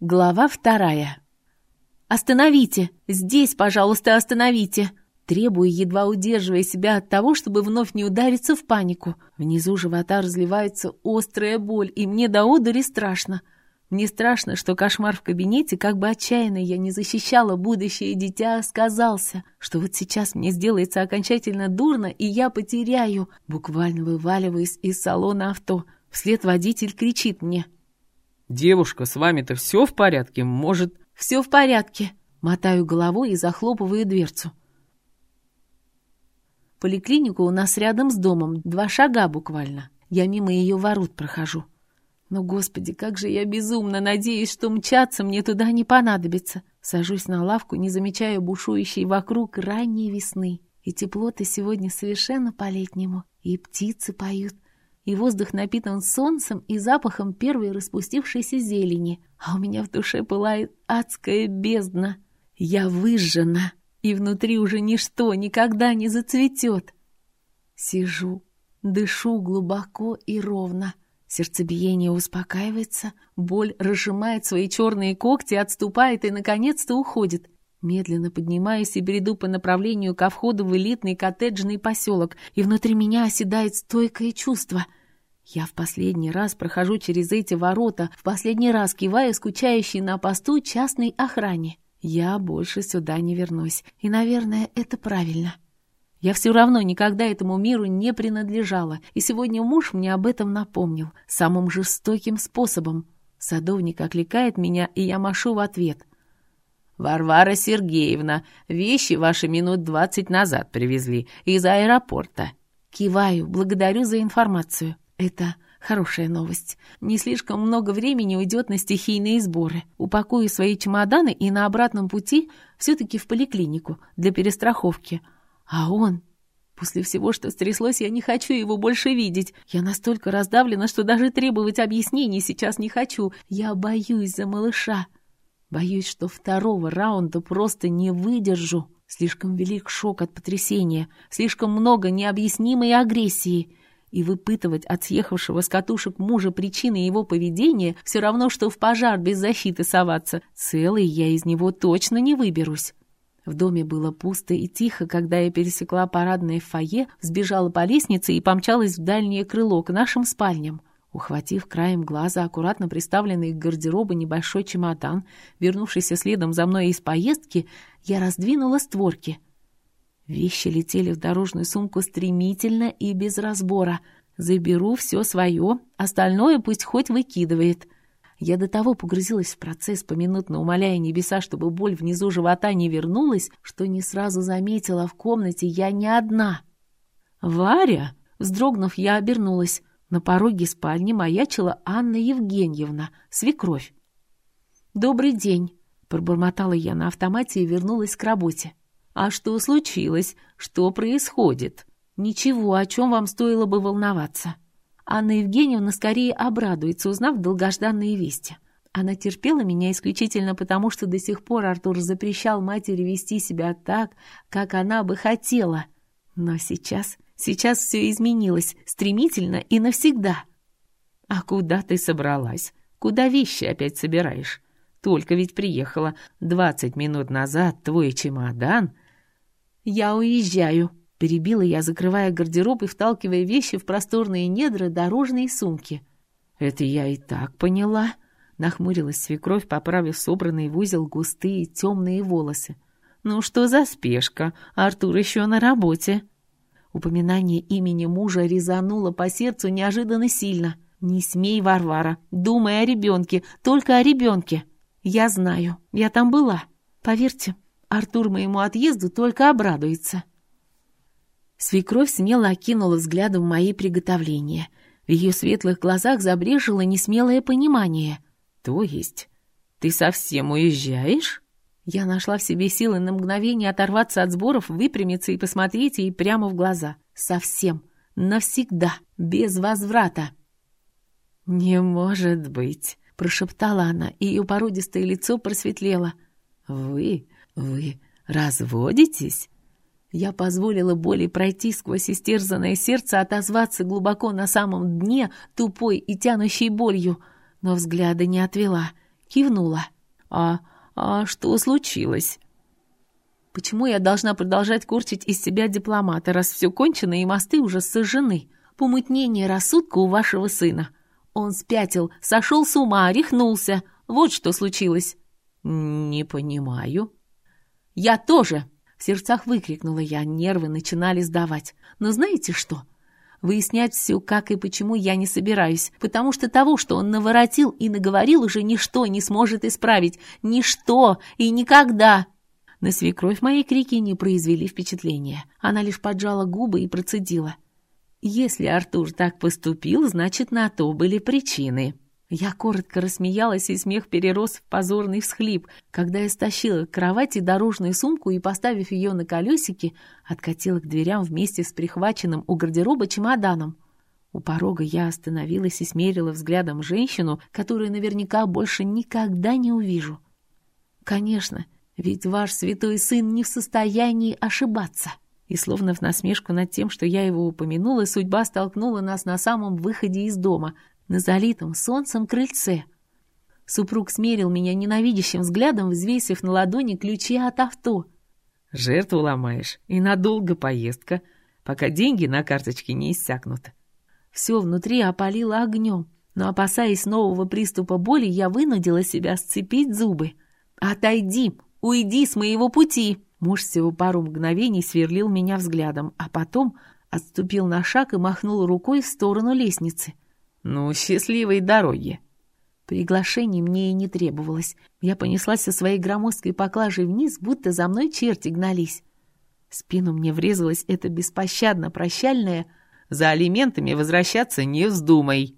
Глава вторая. «Остановите! Здесь, пожалуйста, остановите!» Требую, едва удерживая себя от того, чтобы вновь не удариться в панику. Внизу живота разливается острая боль, и мне до одури страшно. Мне страшно, что кошмар в кабинете, как бы отчаянно я не защищала будущее дитя, сказался, что вот сейчас мне сделается окончательно дурно, и я потеряю, буквально вываливаясь из салона авто. Вслед водитель кричит мне. «Девушка, с вами-то все в порядке? Может...» «Все в порядке!» Мотаю головой и захлопываю дверцу. Поликлинику у нас рядом с домом, два шага буквально. Я мимо ее ворот прохожу. Но, господи, как же я безумно надеюсь, что мчаться мне туда не понадобится. Сажусь на лавку, не замечая бушующей вокруг ранней весны. И тепло-то сегодня совершенно по-летнему. И птицы поют, и воздух напитан солнцем и запахом первой распустившейся зелени, а у меня в душе пылает адская бездна. Я выжжена, и внутри уже ничто никогда не зацветет. Сижу, дышу глубоко и ровно. Сердцебиение успокаивается, боль разжимает свои черные когти, отступает и, наконец-то, уходит. Медленно поднимаюсь и бреду по направлению ко входу в элитный коттеджный поселок, и внутри меня оседает стойкое чувство — я в последний раз прохожу через эти ворота, в последний раз киваю скучающей на посту частной охране. Я больше сюда не вернусь, и, наверное, это правильно. Я все равно никогда этому миру не принадлежала, и сегодня муж мне об этом напомнил, самым жестоким способом. Садовник окликает меня, и я машу в ответ. «Варвара Сергеевна, вещи ваши минут двадцать назад привезли из аэропорта». Киваю, благодарю за информацию. Это хорошая новость. Не слишком много времени уйдет на стихийные сборы. Упакую свои чемоданы и на обратном пути все-таки в поликлинику для перестраховки. А он... После всего, что стряслось, я не хочу его больше видеть. Я настолько раздавлена, что даже требовать объяснений сейчас не хочу. Я боюсь за малыша. Боюсь, что второго раунда просто не выдержу. Слишком велик шок от потрясения, слишком много необъяснимой агрессии — и выпытывать от съехавшего с катушек мужа причины его поведения все равно, что в пожар без защиты соваться. Целый я из него точно не выберусь. В доме было пусто и тихо, когда я пересекла парадное фойе, сбежала по лестнице и помчалась в дальнее крыло к нашим спальням. Ухватив краем глаза аккуратно приставленный к гардеробу небольшой чемодан, вернувшийся следом за мной из поездки, я раздвинула створки — Вещи летели в дорожную сумку стремительно и без разбора. Заберу все свое, остальное пусть хоть выкидывает. Я до того погрузилась в процесс, поминутно умоляя небеса, чтобы боль внизу живота не вернулась, что не сразу заметила в комнате я не одна. «Варя!» Вздрогнув, я обернулась. На пороге спальни маячила Анна Евгеньевна, свекровь. «Добрый день!» — пробормотала я на автомате и вернулась к работе. «А что случилось? Что происходит?» «Ничего, о чем вам стоило бы волноваться». Анна Евгеньевна скорее обрадуется, узнав долгожданные вести. Она терпела меня исключительно потому, что до сих пор Артур запрещал матери вести себя так, как она бы хотела. Но сейчас, сейчас все изменилось, стремительно и навсегда. «А куда ты собралась? Куда вещи опять собираешь? Только ведь приехала двадцать минут назад твой чемодан...» «Я уезжаю», — перебила я, закрывая гардероб и вталкивая вещи в просторные недра дорожной сумки. «Это я и так поняла», — нахмурилась свекровь, поправив собранные в узел густые темные волосы. «Ну что за спешка? Артур еще на работе». Упоминание имени мужа резануло по сердцу неожиданно сильно. «Не смей, Варвара, думай о ребенке, только о ребенке. Я знаю, я там была. Поверьте, Артур моему отъезду только обрадуется. Свекровь смело окинула взглядом мои приготовления. В ее светлых глазах забрежило несмелое понимание. «То есть ты совсем уезжаешь?» Я нашла в себе силы на мгновение оторваться от сборов, выпрямиться и посмотреть ей прямо в глаза. Совсем. Навсегда. Без возврата. «Не может быть», — прошептала она, и ее породистое лицо просветлело. «Вы «Вы разводитесь?» Я позволила боли пройти сквозь истерзанное сердце, отозваться глубоко на самом дне, тупой и тянущей болью, но взгляда не отвела. Кивнула. «А, а что случилось?» «Почему я должна продолжать курчить из себя дипломата, раз все кончено и мосты уже сожжены? Помутнение рассудка у вашего сына. Он спятил, сошел с ума, рехнулся. Вот что случилось». «Не понимаю». «Я тоже!» — в сердцах выкрикнула я, нервы начинали сдавать. «Но знаете что?» Выяснять все, как и почему я не собираюсь, потому что того, что он наворотил и наговорил, уже ничто не сможет исправить. Ничто и никогда. На свекровь мои крики не произвели впечатления. Она лишь поджала губы и процедила. «Если Артур так поступил, значит, на то были причины». Я коротко рассмеялась, и смех перерос в позорный всхлип, когда я стащила к кровати дорожную сумку и, поставив ее на колесики, откатила к дверям вместе с прихваченным у гардероба чемоданом. У порога я остановилась и смерила взглядом женщину, которую наверняка больше никогда не увижу. Конечно, ведь ваш святой сын не в состоянии ошибаться. И словно в насмешку над тем, что я его упомянула, судьба столкнула нас на самом выходе из дома, на залитом солнцем крыльце. Супруг смерил меня ненавидящим взглядом, взвесив на ладони ключи от авто. «Жертву ломаешь, и надолго поездка, пока деньги на карточке не иссякнут». Все внутри опалило огнем, но, опасаясь нового приступа боли, я вынудила себя сцепить зубы. «Отойди! Уйди с моего пути!» Муж всего пару мгновений сверлил меня взглядом, а потом отступил на шаг и махнул рукой в сторону лестницы. «Ну, счастливой дороги!» Приглашений мне и не требовалось. Я понеслась со своей громоздкой поклажей вниз, будто за мной черти гнались. В спину мне врезалось это беспощадно прощальное «За алиментами возвращаться не вздумай!»